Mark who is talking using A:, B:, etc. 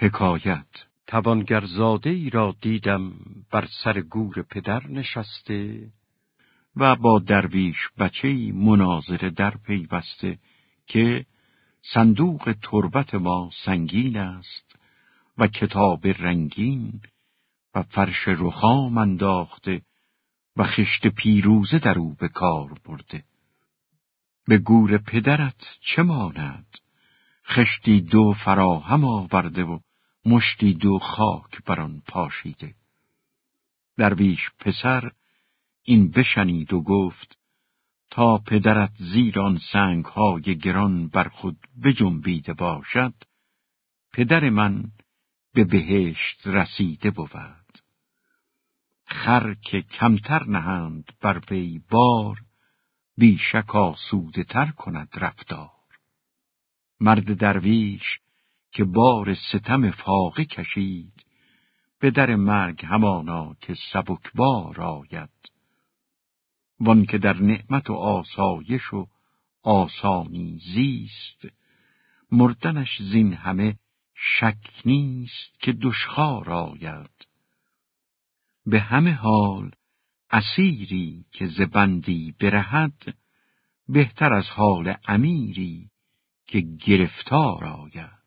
A: حکایت توانگرزاده ای را دیدم بر سر گور پدر نشسته و با درویش بچه مناظره در پیوسته که صندوق تربت ما سنگین است و کتاب رنگین و فرش رخام انداخته و خشت پیروزه در او به کار برده. به گور پدرت چه ماند؟ خشتی دو فراهم آورده و مشتی دو خاک بر آن پاشیده. درویش پسر این بشنید و گفت تا پدرت زیر آن سنگ های گران بر خود بجنبیده باشد پدر من به بهشت رسیده بود خر که کمتر نهند بر وی بار بیشک آسوده تر کند رفتار مرد درویش که بار ستم فاقه کشید. به در مرگ همانا که سبکبار آید. وان که در نعمت و آسایش و آسانی زیست مردنش زین همه شک نیست که دشخار آید. به همه حال اسیری که زبندی برهد بهتر از حال امیری که گرفتار آید.